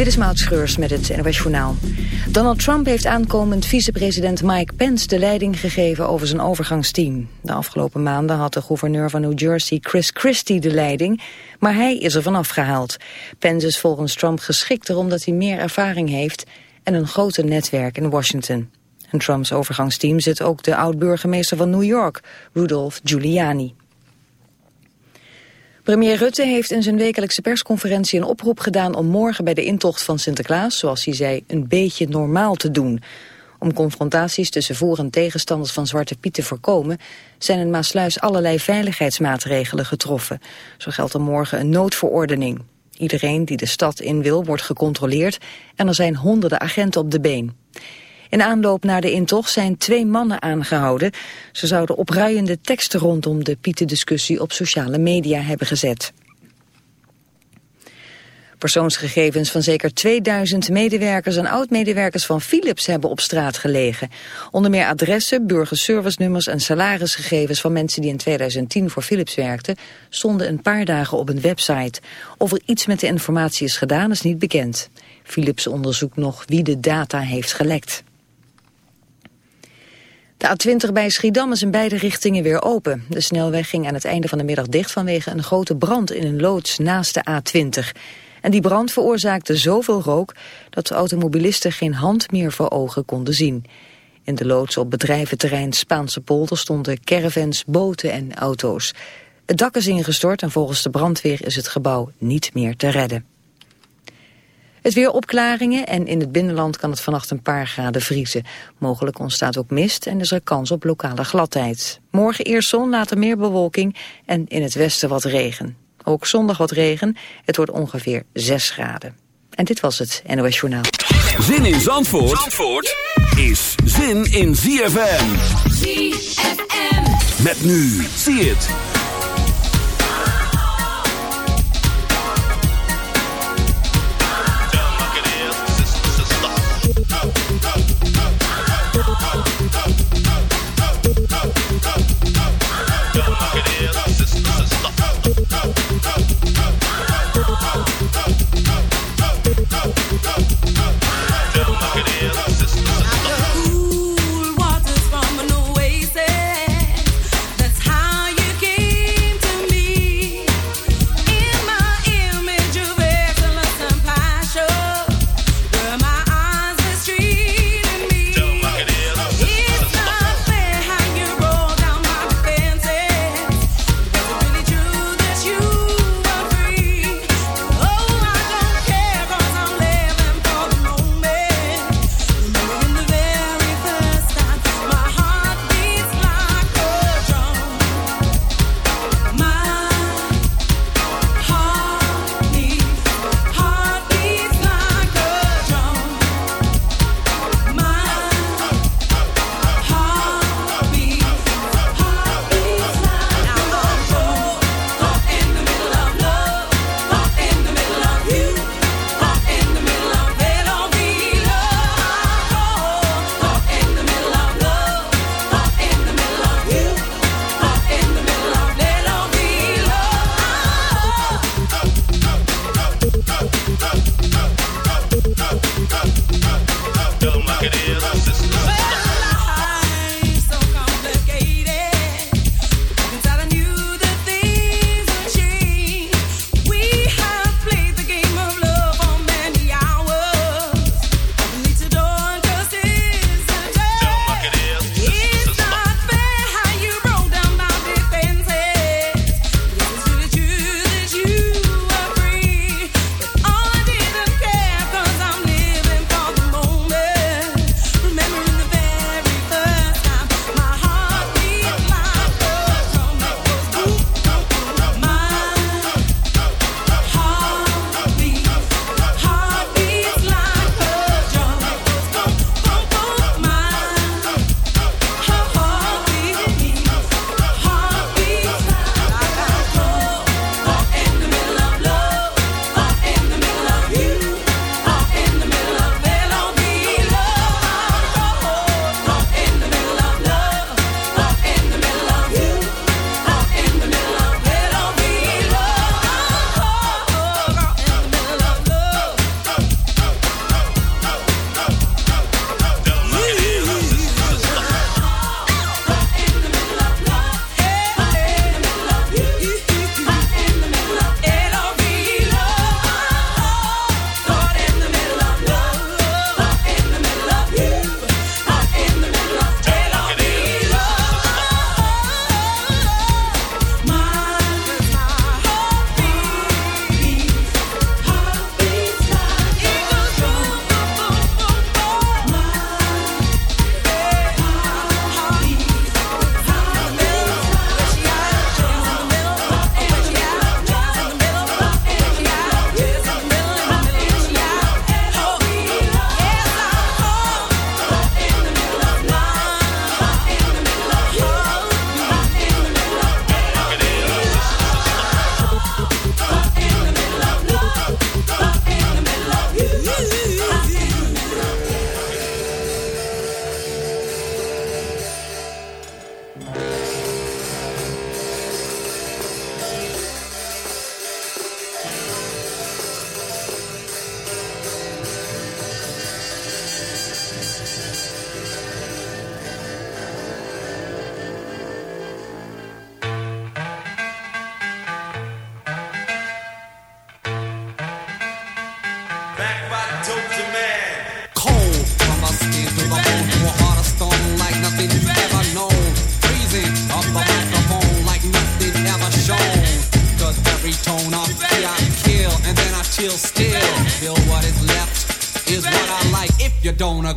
Dit is Maud Schreurs met het NOS Journaal. Donald Trump heeft aankomend vicepresident Mike Pence de leiding gegeven over zijn overgangsteam. De afgelopen maanden had de gouverneur van New Jersey Chris Christie de leiding, maar hij is er vanaf gehaald. Pence is volgens Trump geschikter omdat hij meer ervaring heeft en een groter netwerk in Washington. In Trumps overgangsteam zit ook de oud-burgemeester van New York, Rudolph Giuliani. Premier Rutte heeft in zijn wekelijkse persconferentie een oproep gedaan om morgen bij de intocht van Sinterklaas, zoals hij zei, een beetje normaal te doen. Om confrontaties tussen voor- en tegenstanders van Zwarte Piet te voorkomen, zijn in Maasluis allerlei veiligheidsmaatregelen getroffen. Zo geldt er morgen een noodverordening. Iedereen die de stad in wil wordt gecontroleerd en er zijn honderden agenten op de been. In aanloop naar de intocht zijn twee mannen aangehouden. Ze zouden opruiende teksten rondom de Pieten-discussie op sociale media hebben gezet. Persoonsgegevens van zeker 2000 medewerkers en oud-medewerkers van Philips hebben op straat gelegen. Onder meer adressen, burgerservice-nummers en salarisgegevens van mensen die in 2010 voor Philips werkten, stonden een paar dagen op een website. Of er iets met de informatie is gedaan is niet bekend. Philips onderzoekt nog wie de data heeft gelekt. De A20 bij Schiedam is in beide richtingen weer open. De snelweg ging aan het einde van de middag dicht vanwege een grote brand in een loods naast de A20. En die brand veroorzaakte zoveel rook dat de automobilisten geen hand meer voor ogen konden zien. In de loods op bedrijventerrein Spaanse polder stonden caravans, boten en auto's. Het dak is ingestort en volgens de brandweer is het gebouw niet meer te redden. Het weer opklaringen en in het binnenland kan het vannacht een paar graden vriezen. Mogelijk ontstaat ook mist en is er kans op lokale gladheid. Morgen eerst zon, later meer bewolking en in het westen wat regen. Ook zondag wat regen, het wordt ongeveer 6 graden. En dit was het NOS Journaal. Zin in Zandvoort, Zandvoort is zin in ZFM. ZFM. Met nu, zie het.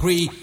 Agree.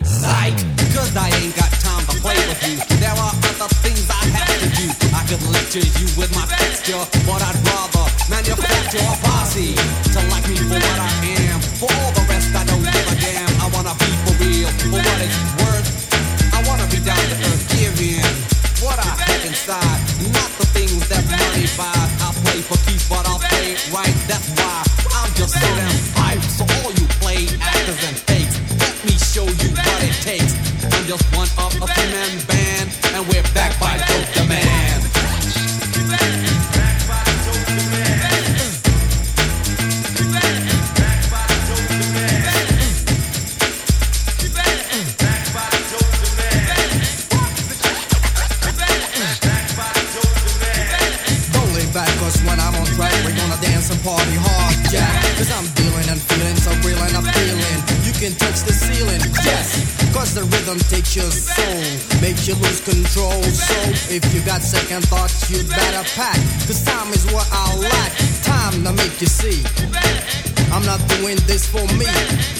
The your soul, makes you lose control. So if you got second thoughts, you better pack. Cause time is what I lack. Time to make you see. I'm not doing this for me.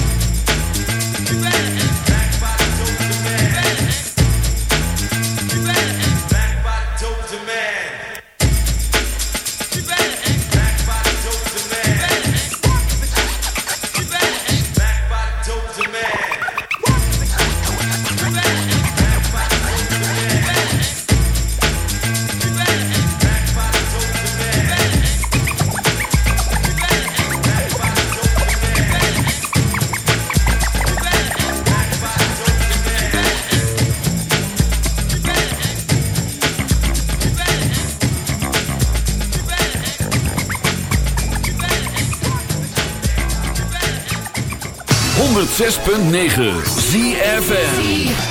106.9 ZFN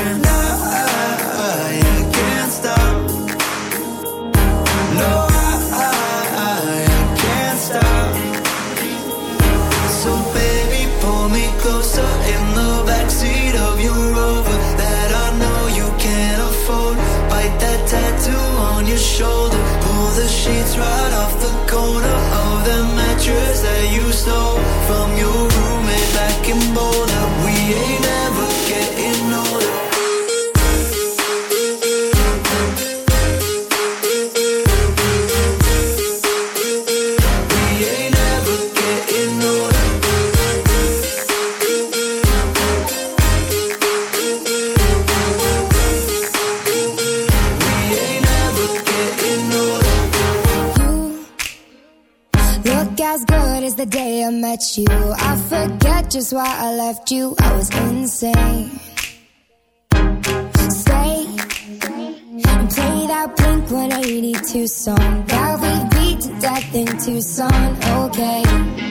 why I left you. I was insane. Stay and play that Blink 182 song that we beat to death in Tucson. Okay.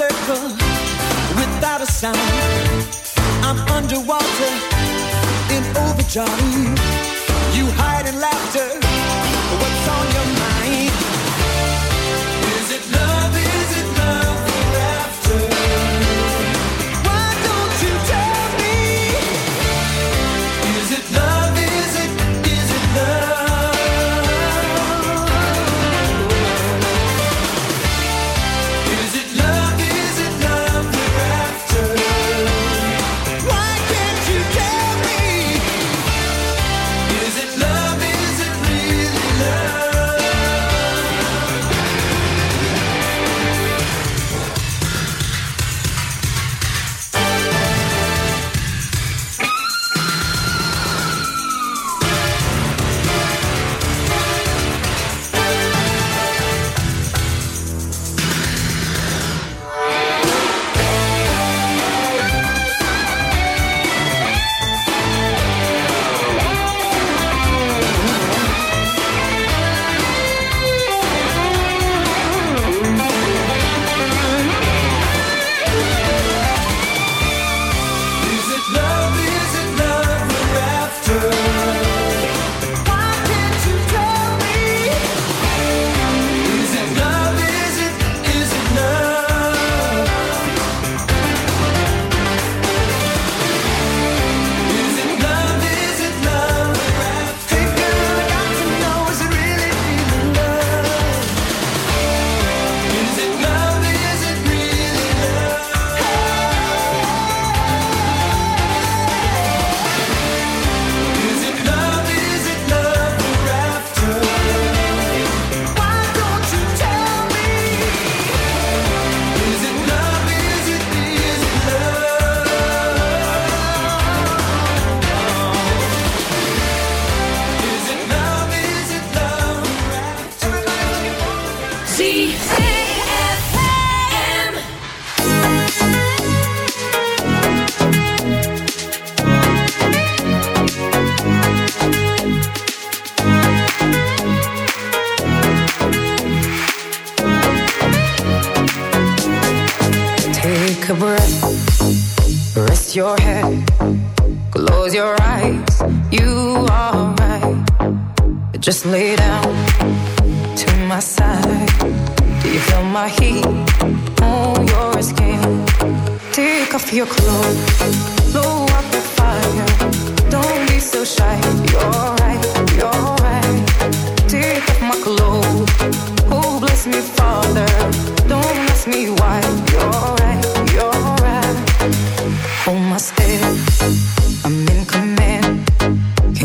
circle without a sound. I'm underwater in overdrive.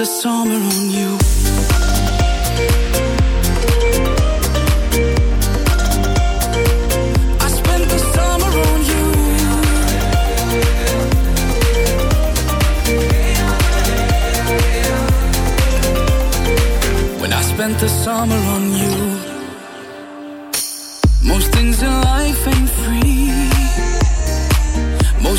The summer on you. I spent the summer on you. When I spent the summer on you. Most things in life ain't free.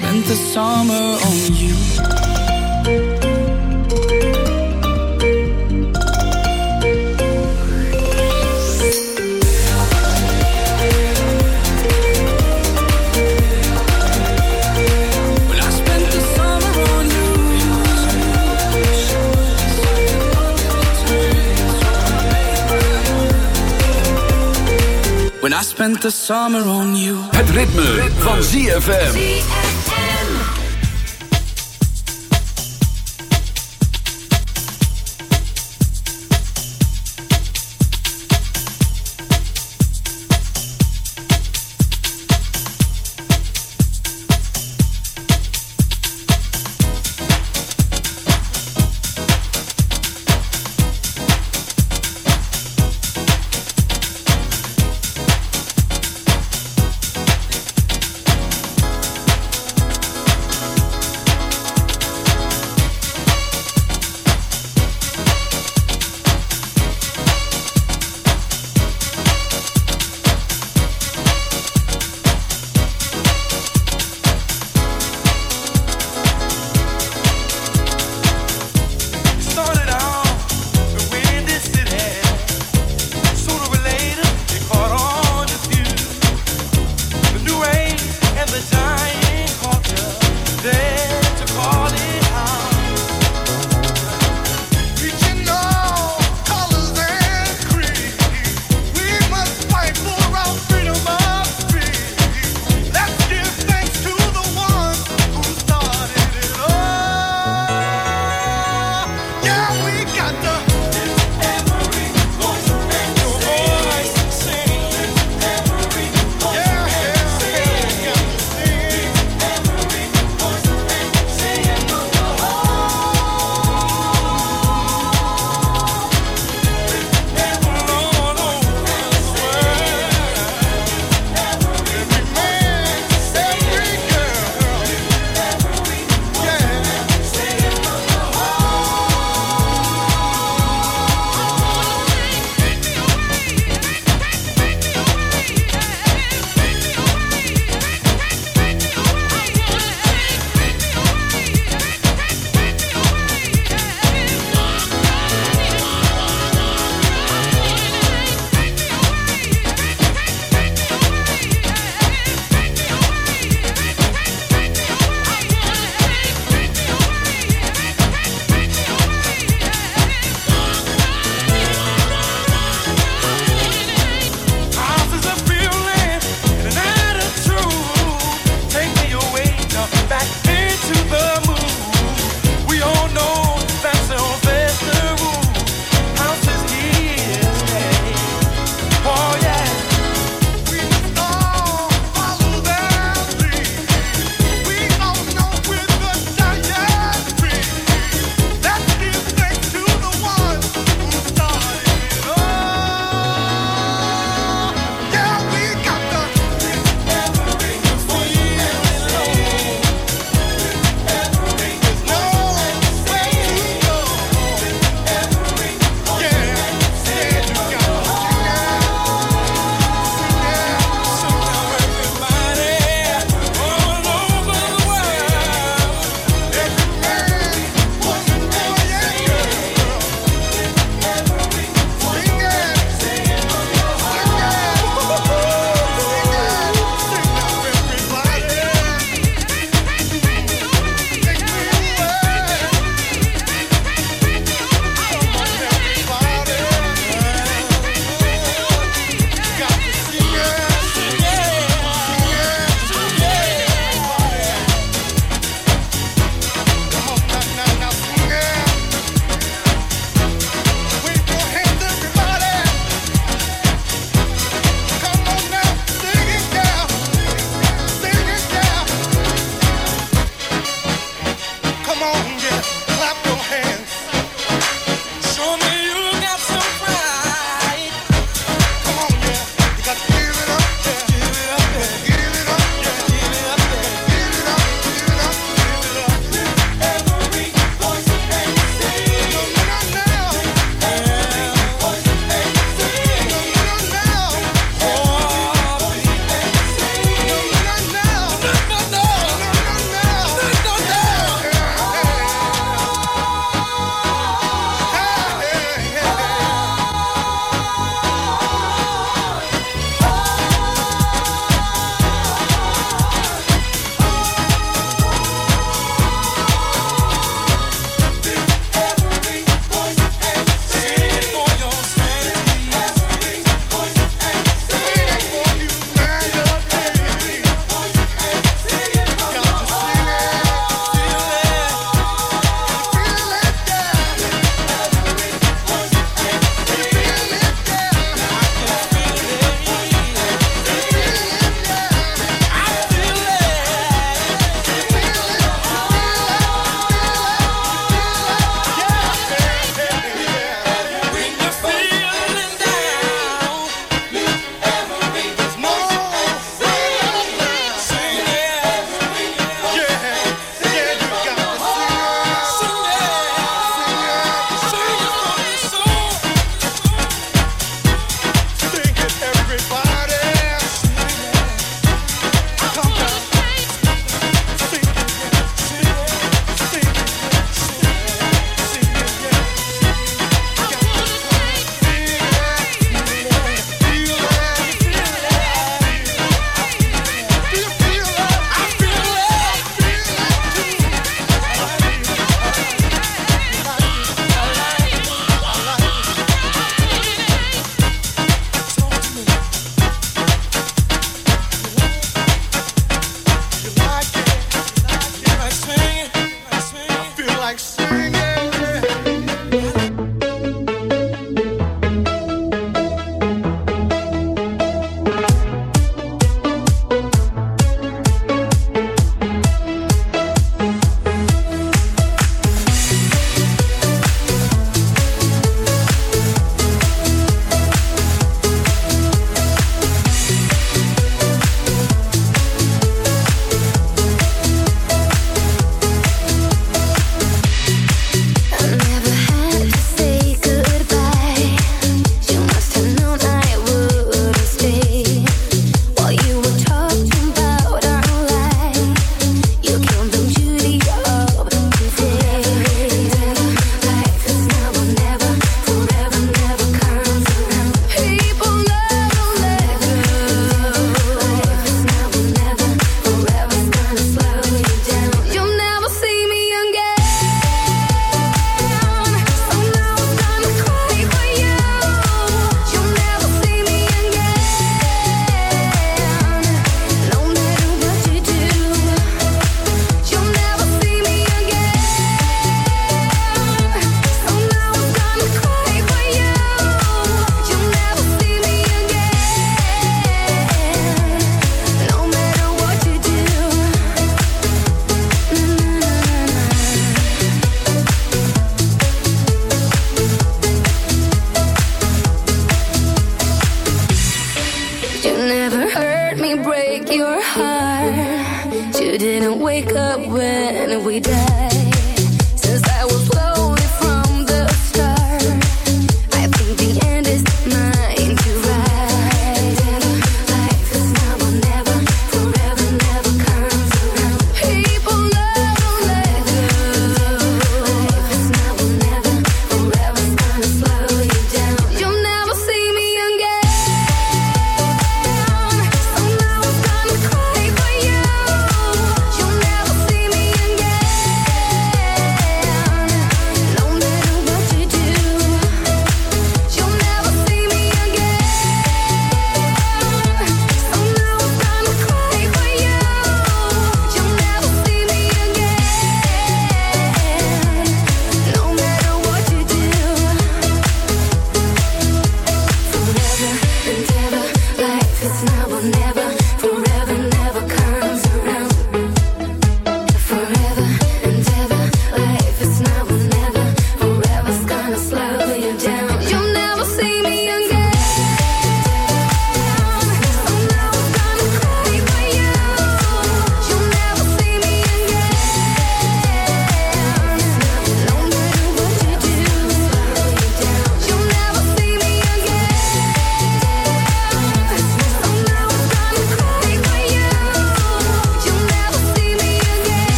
spend the summer on you. When I spent the summer on you. When I spent the summer on you. Het ritme, van ZFM.